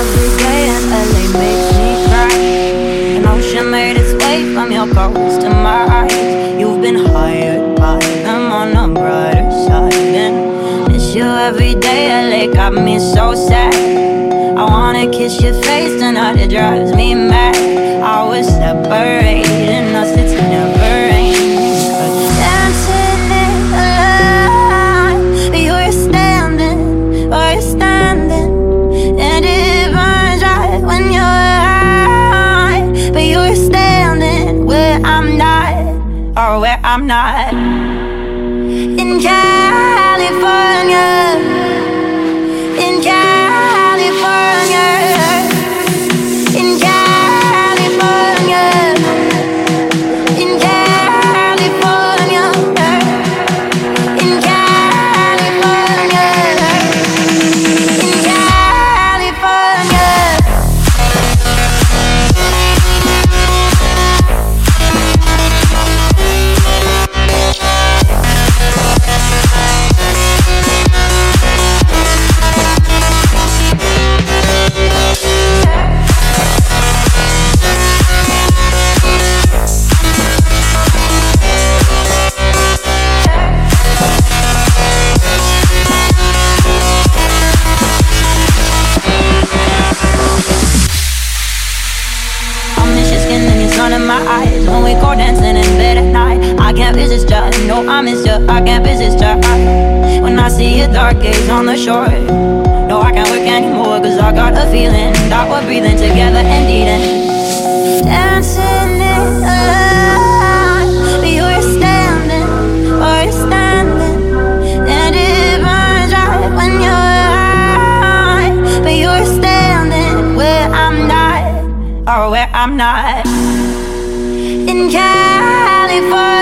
every day in LA makes me cry. An ocean made its way from your coast to my eyes. You've been hired by them on the brighter side. And miss you every day. LA got me so sad. I wanna kiss your face tonight, it drives me mad. I was separating I'm not. My eyes. When we go dancing in bed at night I can't resist ya, no I miss ya. I can't resist ya. When I see your dark gaze on the shore No I can't work anymore Cause I got a feeling That we're breathing together and eating Dancing in But you were standing, you're standing And it burns right when you're high. But you were standing where I'm not or where I'm not. California,